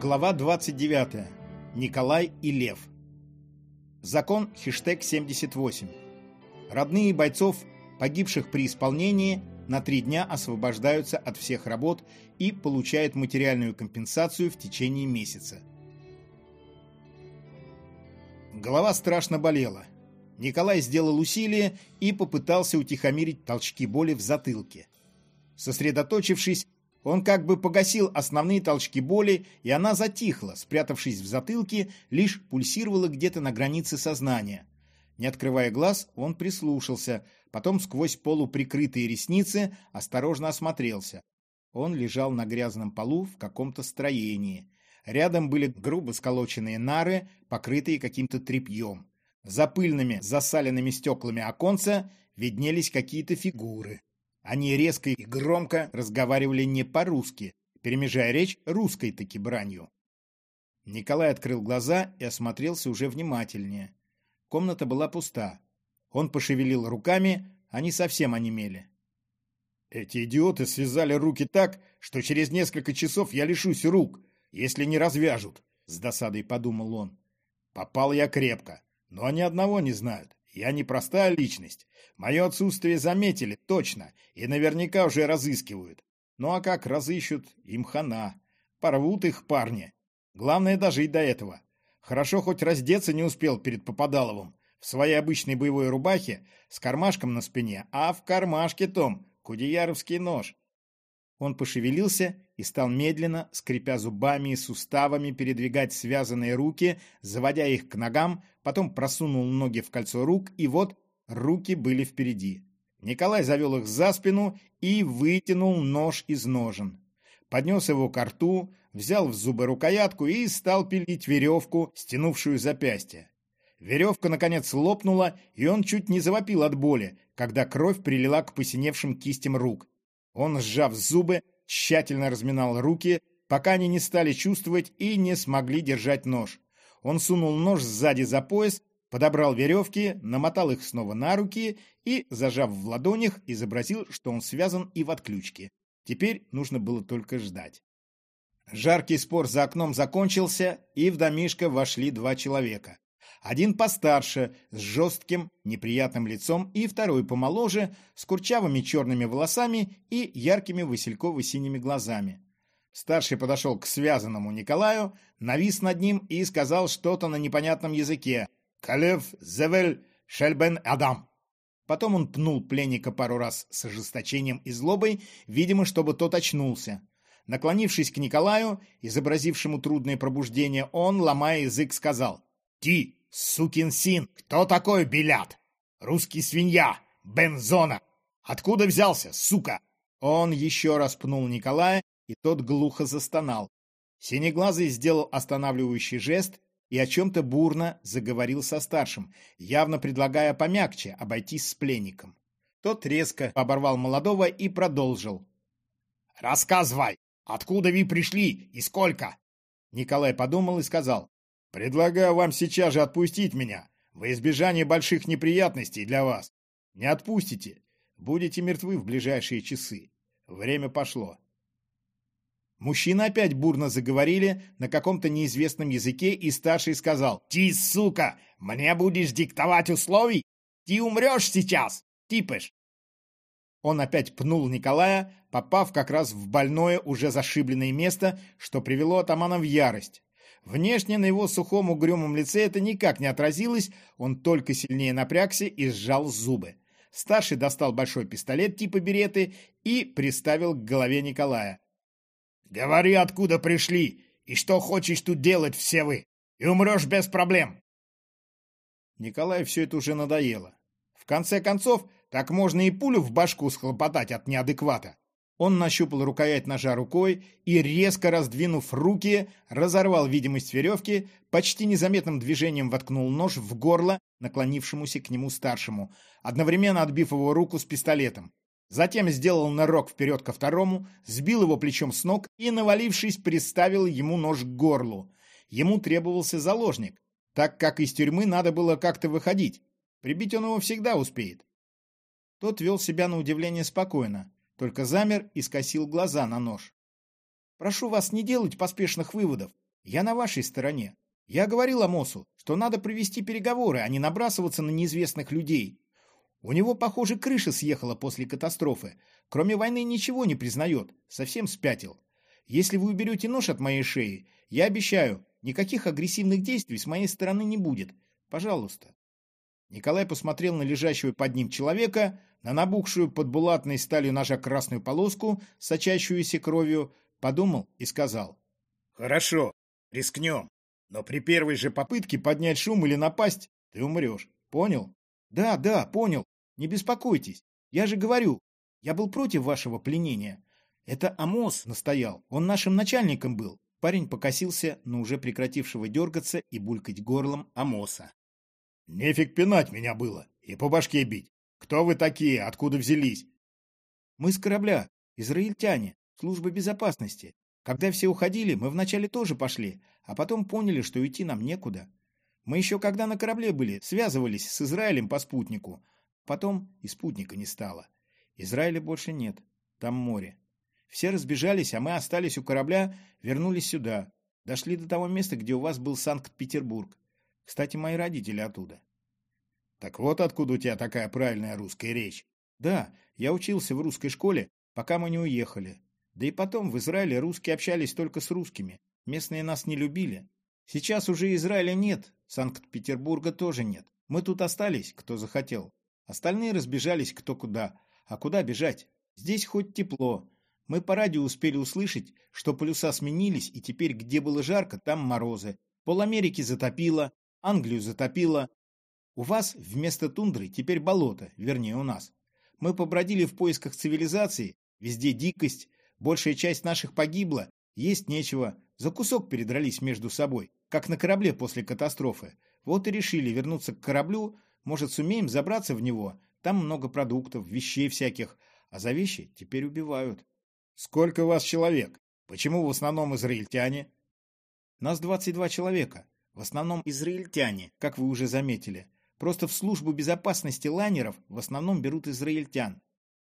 Глава 29. Николай и Лев. Закон хештег 78. Родные бойцов, погибших при исполнении, на три дня освобождаются от всех работ и получают материальную компенсацию в течение месяца. Голова страшно болела. Николай сделал усилие и попытался утихомирить толчки боли в затылке. Сосредоточившись, он как бы погасил основные толчки боли, и она затихла, спрятавшись в затылке, лишь пульсировала где-то на границе сознания. Не открывая глаз, он прислушался, потом сквозь полуприкрытые ресницы осторожно осмотрелся. Он лежал на грязном полу в каком-то строении. Рядом были грубо сколоченные нары, покрытые каким-то тряпьем. За пыльными, засаленными стеклами оконца виднелись какие-то фигуры. Они резко и громко разговаривали не по-русски, перемежая речь русской таки бранью. Николай открыл глаза и осмотрелся уже внимательнее. Комната была пуста. Он пошевелил руками, они совсем онемели. «Эти идиоты связали руки так, что через несколько часов я лишусь рук, если не развяжут», — с досадой подумал он. «Попал я крепко, но они одного не знают. Я не простая личность. Мое отсутствие заметили, точно, и наверняка уже разыскивают. Ну а как разыщут, им хана. Порвут их парни. Главное дожить до этого. Хорошо хоть раздеться не успел перед Попадаловым. В своей обычной боевой рубахе, с кармашком на спине, а в кармашке том кудеяровский нож. Он пошевелился и стал медленно, скрипя зубами и суставами, передвигать связанные руки, заводя их к ногам, потом просунул ноги в кольцо рук, и вот руки были впереди. Николай завел их за спину и вытянул нож из ножен. Поднес его к рту, взял в зубы рукоятку и стал пилить веревку, стянувшую запястье. Веревка, наконец, лопнула, и он чуть не завопил от боли, когда кровь прилила к посиневшим кистям рук. Он, сжав зубы, тщательно разминал руки, пока они не стали чувствовать и не смогли держать нож. Он сунул нож сзади за пояс, подобрал веревки, намотал их снова на руки и, зажав в ладонях, изобразил, что он связан и в отключке. Теперь нужно было только ждать. Жаркий спор за окном закончился, и в домишко вошли два человека. Один постарше, с жестким, неприятным лицом, и второй помоложе, с курчавыми черными волосами и яркими васильково-синими глазами. Старший подошел к связанному Николаю, навис над ним и сказал что-то на непонятном языке. «Калев зевель шельбен адам». Потом он пнул пленника пару раз с ожесточением и злобой, видимо, чтобы тот очнулся. Наклонившись к Николаю, изобразившему трудное пробуждение, он, ломая язык, сказал «Ти, сукин син, кто такой Белят? Русский свинья, Бензона. Откуда взялся, сука? Он еще раз пнул Николая, и тот глухо застонал. Синеглазый сделал останавливающий жест и о чем-то бурно заговорил со старшим, явно предлагая помягче обойтись с пленником. Тот резко оборвал молодого и продолжил. «Рассказывай, откуда вы пришли и сколько?» Николай подумал и сказал. Предлагаю вам сейчас же отпустить меня, во избежание больших неприятностей для вас. Не отпустите, будете мертвы в ближайшие часы. Время пошло. Мужчины опять бурно заговорили на каком-то неизвестном языке, и старший сказал, «Ты, сука, мне будешь диктовать условий? Ты умрешь сейчас, типыш!» Он опять пнул Николая, попав как раз в больное, уже зашибленное место, что привело атамана в ярость. Внешне на его сухом угрюмом лице это никак не отразилось, он только сильнее напрягся и сжал зубы. Старший достал большой пистолет типа береты и приставил к голове Николая. «Говори, откуда пришли, и что хочешь тут делать все вы, и умрешь без проблем!» Николаю все это уже надоело. В конце концов, так можно и пулю в башку схлопотать от неадеквата. Он нащупал рукоять ножа рукой и, резко раздвинув руки, разорвал видимость веревки, почти незаметным движением воткнул нож в горло наклонившемуся к нему старшему, одновременно отбив его руку с пистолетом. Затем сделал нырок вперед ко второму, сбил его плечом с ног и, навалившись, приставил ему нож к горлу. Ему требовался заложник, так как из тюрьмы надо было как-то выходить. Прибить он его всегда успеет. Тот вел себя на удивление спокойно только замер и скосил глаза на нож. «Прошу вас не делать поспешных выводов. Я на вашей стороне. Я говорил Амосу, что надо провести переговоры, а не набрасываться на неизвестных людей. У него, похоже, крыша съехала после катастрофы. Кроме войны ничего не признает. Совсем спятил. Если вы уберете нож от моей шеи, я обещаю, никаких агрессивных действий с моей стороны не будет. Пожалуйста. Николай посмотрел на лежащего под ним человека, на набухшую под булатной сталью ножа красную полоску, сочащуюся кровью, подумал и сказал. «Хорошо, рискнем. Но при первой же попытке поднять шум или напасть, ты умрешь. Понял?» «Да, да, понял. Не беспокойтесь. Я же говорю, я был против вашего пленения. Это Амос настоял, он нашим начальником был». Парень покосился на уже прекратившего дергаться и булькать горлом Амоса. Нефиг пинать меня было и по башке бить. Кто вы такие, откуда взялись? Мы с корабля, израильтяне, служба безопасности. Когда все уходили, мы вначале тоже пошли, а потом поняли, что идти нам некуда. Мы еще когда на корабле были, связывались с Израилем по спутнику. Потом и спутника не стало. Израиля больше нет, там море. Все разбежались, а мы остались у корабля, вернулись сюда. Дошли до того места, где у вас был Санкт-Петербург. Кстати, мои родители оттуда. Так вот откуда у тебя такая правильная русская речь. Да, я учился в русской школе, пока мы не уехали. Да и потом в Израиле русские общались только с русскими. Местные нас не любили. Сейчас уже Израиля нет, Санкт-Петербурга тоже нет. Мы тут остались, кто захотел. Остальные разбежались кто куда. А куда бежать? Здесь хоть тепло. Мы по радио успели услышать, что полюса сменились, и теперь где было жарко, там морозы. Пол Америки затопило, Англию затопило. У вас вместо тундры теперь болото, вернее у нас. Мы побродили в поисках цивилизации, везде дикость, большая часть наших погибла, есть нечего, за кусок передрались между собой, как на корабле после катастрофы. Вот и решили вернуться к кораблю, может сумеем забраться в него, там много продуктов, вещей всяких, а за вещи теперь убивают. Сколько у вас человек? Почему в основном израильтяне? Нас 22 человека. В основном израильтяне, как вы уже заметили. Просто в службу безопасности лайнеров в основном берут израильтян.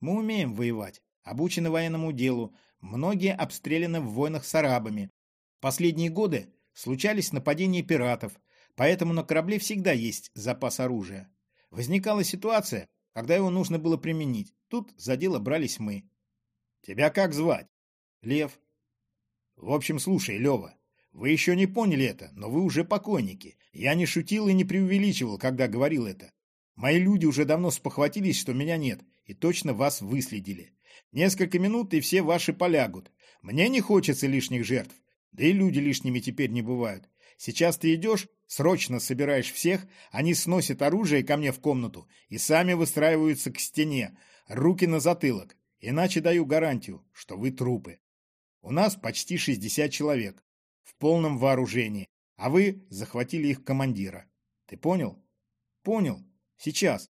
Мы умеем воевать, обучены военному делу, многие обстреляны в войнах с арабами. Последние годы случались нападения пиратов, поэтому на корабле всегда есть запас оружия. Возникала ситуация, когда его нужно было применить. Тут за дело брались мы. Тебя как звать? Лев. В общем, слушай, Лева, вы еще не поняли это, но вы уже покойники. Я не шутил и не преувеличивал, когда говорил это. Мои люди уже давно спохватились, что меня нет, и точно вас выследили. Несколько минут, и все ваши полягут. Мне не хочется лишних жертв. Да и люди лишними теперь не бывают. Сейчас ты идешь, срочно собираешь всех, они сносят оружие ко мне в комнату и сами выстраиваются к стене, руки на затылок. Иначе даю гарантию, что вы трупы. У нас почти 60 человек в полном вооружении, а вы захватили их командира. Ты понял? Понял. Сейчас.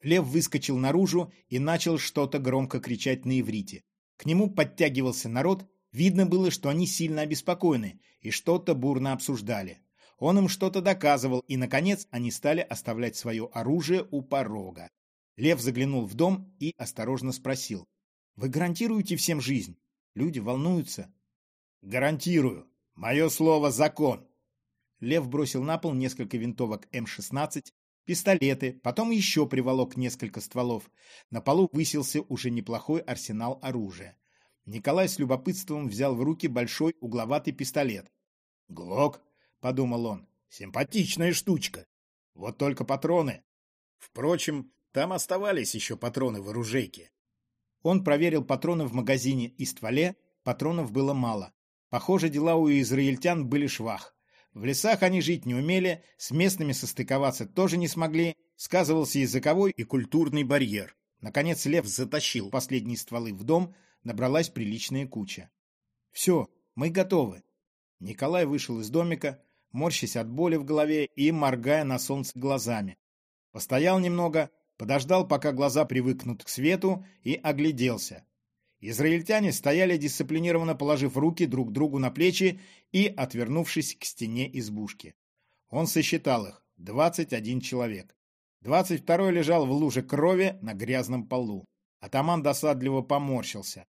Лев выскочил наружу и начал что-то громко кричать на иврите. К нему подтягивался народ, видно было, что они сильно обеспокоены и что-то бурно обсуждали. Он им что-то доказывал, и, наконец, они стали оставлять свое оружие у порога. Лев заглянул в дом и осторожно спросил. «Вы гарантируете всем жизнь? Люди волнуются». «Гарантирую. Мое слово – закон. Лев бросил на пол несколько винтовок М-16, пистолеты, потом еще приволок несколько стволов. На полу высился уже неплохой арсенал оружия. Николай с любопытством взял в руки большой угловатый пистолет. «Глок», — подумал он, — «симпатичная штучка. Вот только патроны. Впрочем, там оставались еще патроны в оружейке». Он проверил патроны в магазине и стволе, патронов было мало. Похоже, дела у израильтян были швах. В лесах они жить не умели, с местными состыковаться тоже не смогли, сказывался языковой и культурный барьер. Наконец Лев затащил последние стволы в дом, набралась приличная куча. «Все, мы готовы». Николай вышел из домика, морщась от боли в голове и моргая на солнце глазами. Постоял немного, подождал, пока глаза привыкнут к свету, и огляделся. Израильтяне стояли дисциплинированно, положив руки друг другу на плечи и отвернувшись к стене избушки. Он сосчитал их – 21 человек. 22-й лежал в луже крови на грязном полу. Атаман досадливо поморщился.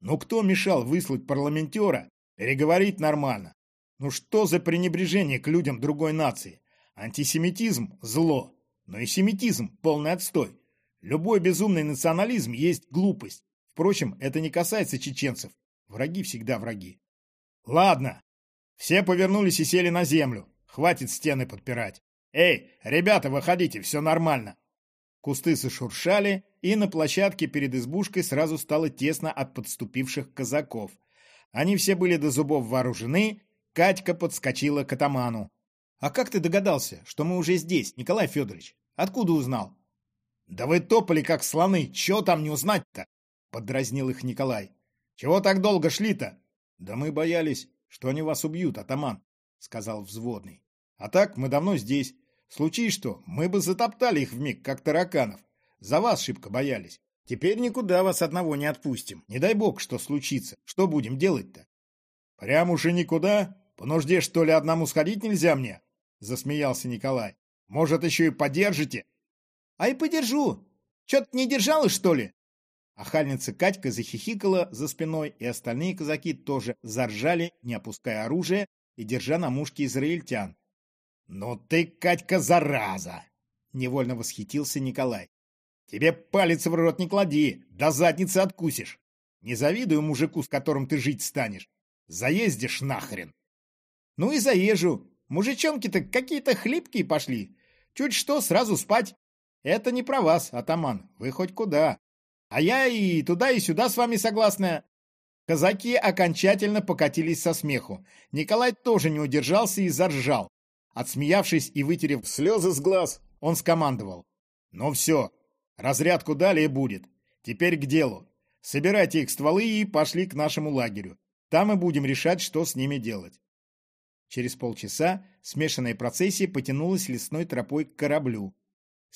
Ну кто мешал выслать парламентера переговорить нормально? Ну что за пренебрежение к людям другой нации? Антисемитизм – зло, но и семитизм – полный отстой. Любой безумный национализм есть глупость. Впрочем, это не касается чеченцев. Враги всегда враги. Ладно. Все повернулись и сели на землю. Хватит стены подпирать. Эй, ребята, выходите, все нормально. Кусты зашуршали, и на площадке перед избушкой сразу стало тесно от подступивших казаков. Они все были до зубов вооружены, Катька подскочила к атаману. «А как ты догадался, что мы уже здесь, Николай Федорович? Откуда узнал?» «Да вы топали, как слоны, чего там не узнать-то?» — поддразнил их Николай. «Чего так долго шли-то?» «Да мы боялись, что они вас убьют, атаман», — сказал взводный. «А так мы давно здесь. Случись что, мы бы затоптали их вмиг, как тараканов. За вас шибко боялись. Теперь никуда вас одного не отпустим. Не дай бог, что случится. Что будем делать-то?» «Прям уж и никуда? По нужде, что ли, одному сходить нельзя мне?» — засмеялся Николай. «Может, еще и подержите?» «А и подержу. Че-то не держалась, что ли?» Охальница Катька захихикала за спиной, и остальные казаки тоже заржали, не опуская оружие и держа на мушке израильтян. «Ну ты, Катька, зараза!» — невольно восхитился Николай. «Тебе палец в рот не клади, до задницы откусишь. Не завидую мужику, с которым ты жить станешь. Заездишь нахрен!» «Ну и заезжу. Мужичонки-то какие-то хлипкие пошли. Чуть что, сразу спать. Это не про вас, атаман, вы хоть куда. А я и туда, и сюда с вами согласна. Казаки окончательно покатились со смеху. Николай тоже не удержался и заржал. Отсмеявшись и вытерев слезы с глаз, он скомандовал. «Ну все, разрядку далее будет. Теперь к делу. Собирайте их стволы и пошли к нашему лагерю. Там и будем решать, что с ними делать». Через полчаса смешанная процессия потянулась лесной тропой к кораблю.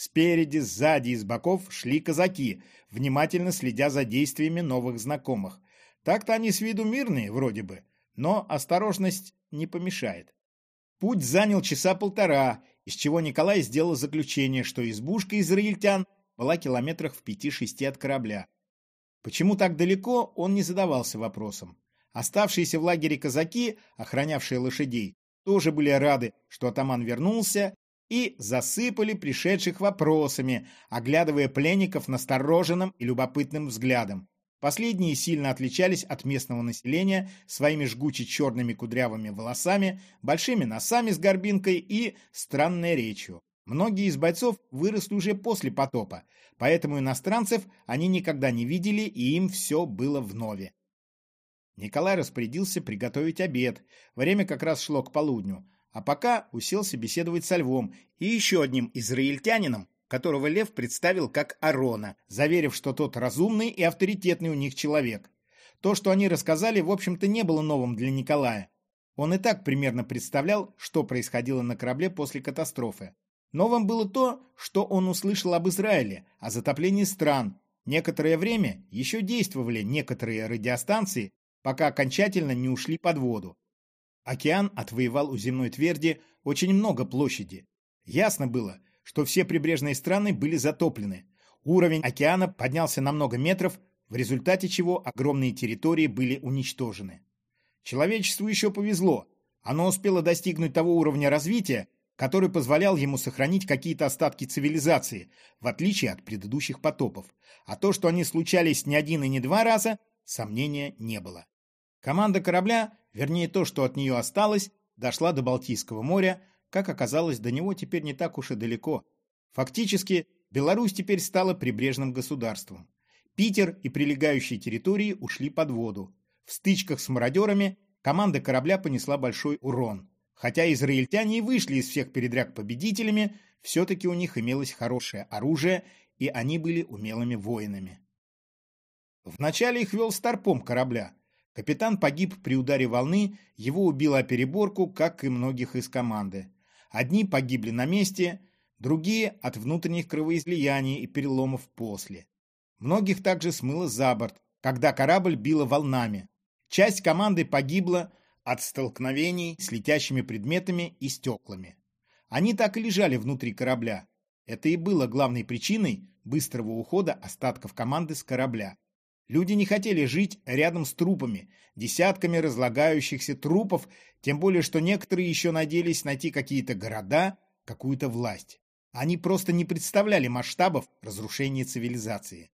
Спереди, сзади и с боков шли казаки, внимательно следя за действиями новых знакомых. Так-то они с виду мирные, вроде бы, но осторожность не помешает. Путь занял часа полтора, из чего Николай сделал заключение, что избушка израильтян была километрах в пяти-шести от корабля. Почему так далеко, он не задавался вопросом. Оставшиеся в лагере казаки, охранявшие лошадей, тоже были рады, что атаман вернулся и засыпали пришедших вопросами, оглядывая пленников настороженным и любопытным взглядом. Последние сильно отличались от местного населения своими жгуче-черными кудрявыми волосами, большими носами с горбинкой и странной речью. Многие из бойцов выросли уже после потопа, поэтому иностранцев они никогда не видели, и им все было вновь. Николай распорядился приготовить обед. Время как раз шло к полудню а пока уселся беседовать со Львом и еще одним израильтянином, которого Лев представил как Арона, заверив, что тот разумный и авторитетный у них человек. То, что они рассказали, в общем-то, не было новым для Николая. Он и так примерно представлял, что происходило на корабле после катастрофы. Новым было то, что он услышал об Израиле, о затоплении стран. Некоторое время еще действовали некоторые радиостанции, пока окончательно не ушли под воду. Океан отвоевал у земной тверди очень много площади. Ясно было, что все прибрежные страны были затоплены. Уровень океана поднялся на много метров, в результате чего огромные территории были уничтожены. Человечеству еще повезло. Оно успело достигнуть того уровня развития, который позволял ему сохранить какие-то остатки цивилизации, в отличие от предыдущих потопов. А то, что они случались не один и не два раза, сомнения не было. Команда корабля вернее то, что от нее осталось, дошла до Балтийского моря, как оказалось, до него теперь не так уж и далеко. Фактически, Беларусь теперь стала прибрежным государством. Питер и прилегающие территории ушли под воду. В стычках с мародерами команда корабля понесла большой урон. Хотя израильтяне и вышли из всех передряг победителями, все-таки у них имелось хорошее оружие, и они были умелыми воинами. Вначале их вел старпом корабля, Капитан погиб при ударе волны, его убило переборку, как и многих из команды. Одни погибли на месте, другие от внутренних кровоизлияний и переломов после. Многих также смыло за борт, когда корабль било волнами. Часть команды погибла от столкновений с летящими предметами и стеклами. Они так и лежали внутри корабля. Это и было главной причиной быстрого ухода остатков команды с корабля. Люди не хотели жить рядом с трупами, десятками разлагающихся трупов, тем более, что некоторые еще надеялись найти какие-то города, какую-то власть. Они просто не представляли масштабов разрушения цивилизации.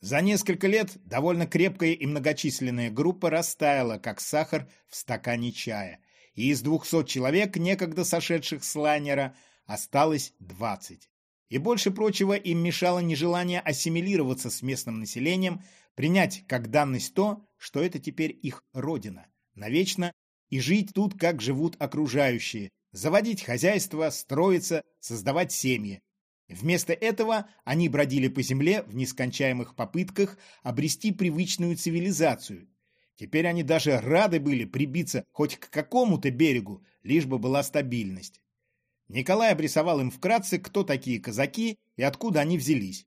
За несколько лет довольно крепкая и многочисленная группа растаяла, как сахар в стакане чая, и из двухсот человек, некогда сошедших с лайнера, осталось двадцать. И больше прочего им мешало нежелание ассимилироваться с местным населением, принять как данность то, что это теперь их родина, навечно, и жить тут, как живут окружающие, заводить хозяйство, строиться, создавать семьи, Вместо этого они бродили по земле в нескончаемых попытках обрести привычную цивилизацию. Теперь они даже рады были прибиться хоть к какому-то берегу, лишь бы была стабильность. Николай обрисовал им вкратце, кто такие казаки и откуда они взялись.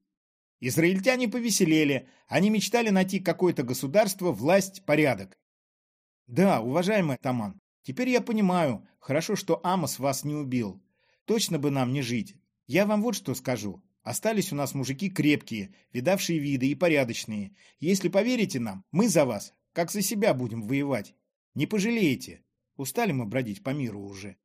Израильтяне повеселели, они мечтали найти какое-то государство, власть, порядок. Да, уважаемый атаман, теперь я понимаю, хорошо, что Амос вас не убил. Точно бы нам не жить, я вам вот что скажу. Остались у нас мужики крепкие, видавшие виды и порядочные. Если поверите нам, мы за вас, как за себя будем воевать. Не пожалеете. Устали мы бродить по миру уже.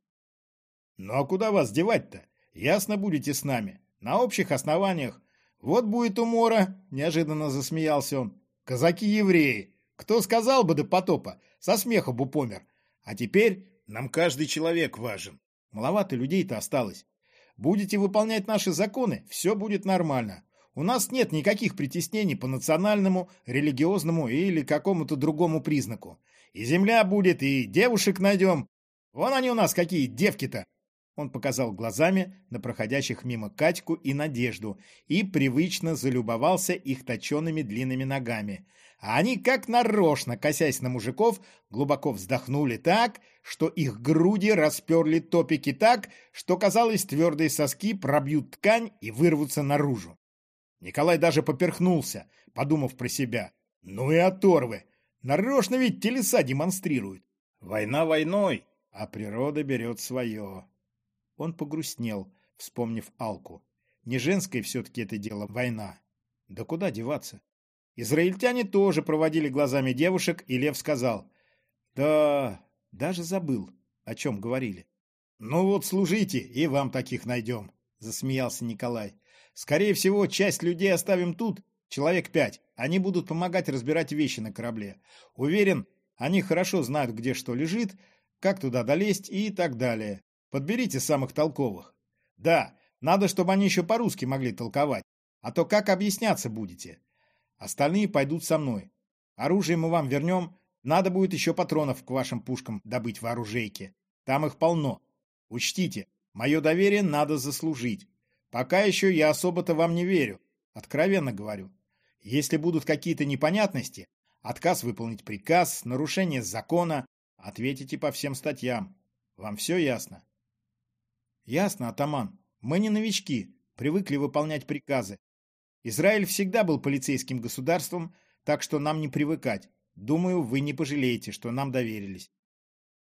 Ну а куда вас девать-то? Ясно будете с нами. На общих основаниях. Вот будет умора, неожиданно засмеялся он. Казаки-евреи. Кто сказал бы до потопа? Со смеха бы помер. А теперь нам каждый человек важен. Маловато людей-то осталось. Будете выполнять наши законы, все будет нормально. У нас нет никаких притеснений по национальному, религиозному или какому-то другому признаку. И земля будет, и девушек найдем. Вон они у нас какие девки-то!» Он показал глазами на проходящих мимо Катьку и Надежду и привычно залюбовался их точеными длинными ногами – а они, как нарочно, косясь на мужиков, глубоко вздохнули так, что их груди расперли топики так, что, казалось, твердые соски пробьют ткань и вырвутся наружу. Николай даже поперхнулся, подумав про себя. Ну и оторвы! Нарочно ведь телеса демонстрируют. Война войной, а природа берет свое. Он погрустнел, вспомнив Алку. Не женское все-таки это дело война. Да куда деваться? Израильтяне тоже проводили глазами девушек, и Лев сказал, «Да, даже забыл, о чем говорили». «Ну вот служите, и вам таких найдем», — засмеялся Николай. «Скорее всего, часть людей оставим тут, человек пять. Они будут помогать разбирать вещи на корабле. Уверен, они хорошо знают, где что лежит, как туда долезть и так далее. Подберите самых толковых. Да, надо, чтобы они еще по-русски могли толковать. А то как объясняться будете? Остальные пойдут со мной. Оружие мы вам вернем. Надо будет еще патронов к вашим пушкам добыть в оружейке. Там их полно. Учтите, мое доверие надо заслужить. Пока еще я особо-то вам не верю. Откровенно говорю. Если будут какие-то непонятности, отказ выполнить приказ, нарушение закона, ответите по всем статьям. Вам все ясно? Ясно, атаман. Мы не новички, привыкли выполнять приказы. Израиль всегда был полицейским государством, так что нам не привыкать. Думаю, вы не пожалеете, что нам доверились.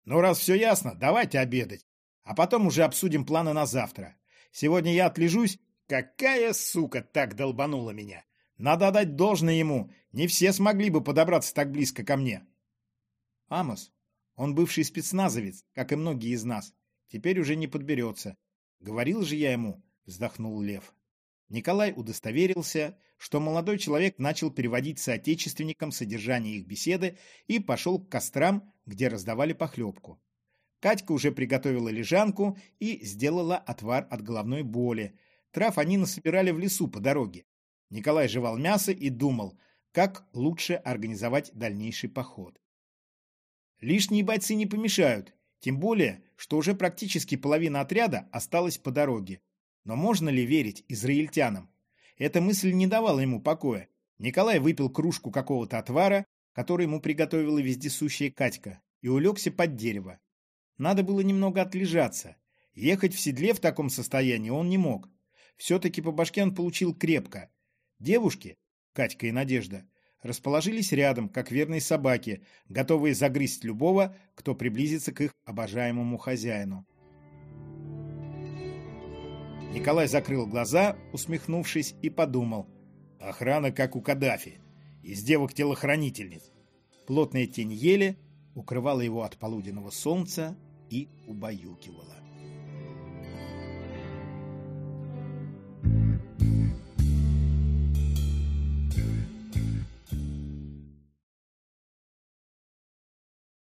Ну, раз все ясно, давайте обедать. А потом уже обсудим планы на завтра. Сегодня я отлежусь. Какая сука так долбанула меня? Надо отдать должное ему. Не все смогли бы подобраться так близко ко мне. Амос, он бывший спецназовец, как и многие из нас. Теперь уже не подберется. Говорил же я ему, вздохнул Лев. Николай удостоверился, что молодой человек начал переводить соотечественникам содержание их беседы и пошел к кострам, где раздавали похлебку. Катька уже приготовила лежанку и сделала отвар от головной боли. Трав они насобирали в лесу по дороге. Николай жевал мясо и думал, как лучше организовать дальнейший поход. Лишние бойцы не помешают, тем более, что уже практически половина отряда осталась по дороге. Но можно ли верить израильтянам? Эта мысль не давала ему покоя. Николай выпил кружку какого-то отвара, который ему приготовила вездесущая Катька, и улегся под дерево. Надо было немного отлежаться. Ехать в седле в таком состоянии он не мог. Все-таки по башке он получил крепко. Девушки, Катька и Надежда, расположились рядом, как верные собаки, готовые загрызть любого, кто приблизится к их обожаемому хозяину. Николай закрыл глаза, усмехнувшись, и подумал. Охрана, как у Каддафи. из девок-телохранительниц. Плотная тень ели укрывала его от полуденного солнца и убаюкивала.